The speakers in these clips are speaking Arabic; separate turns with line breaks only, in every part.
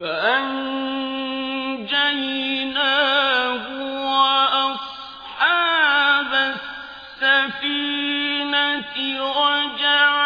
فأنجيناه وأصحاب السفينة وجعلناه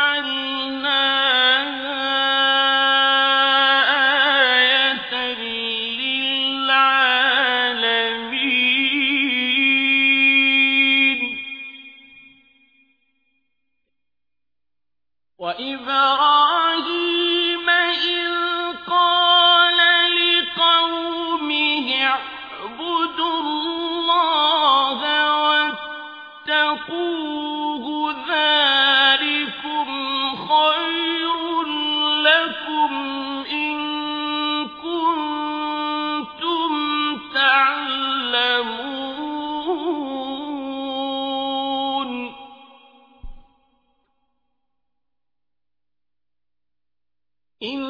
إن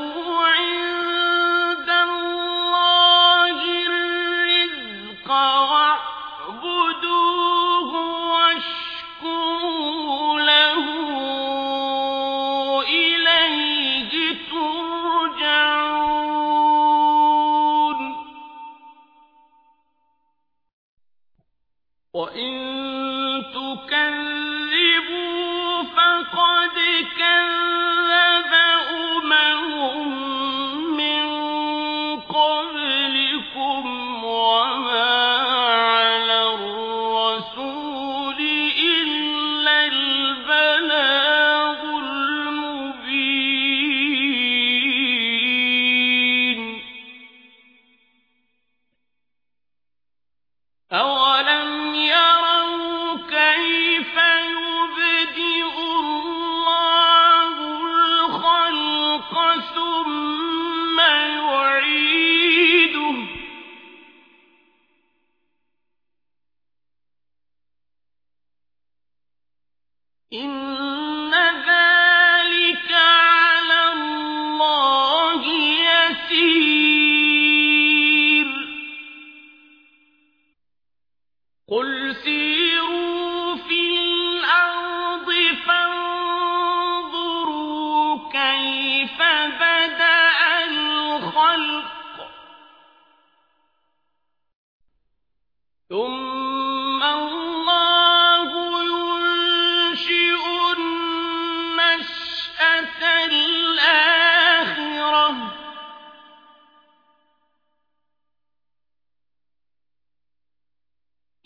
تكذبون إن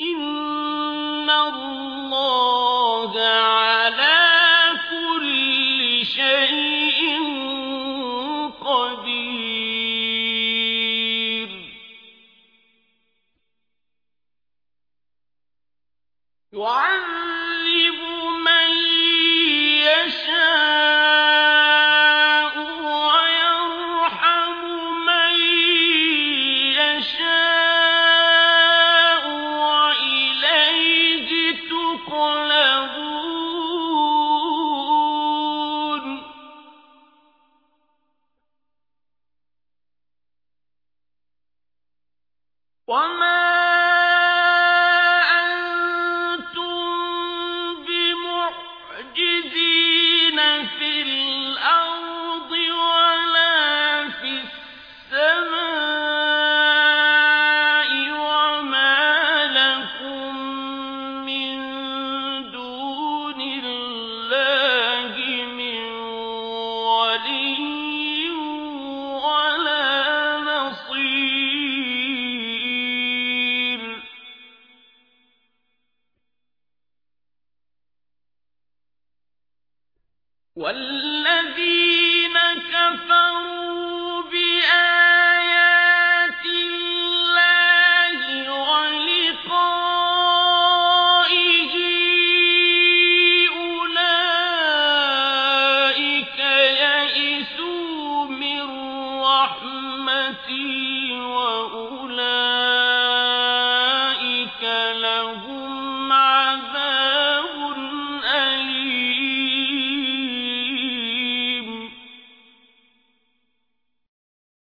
إن وما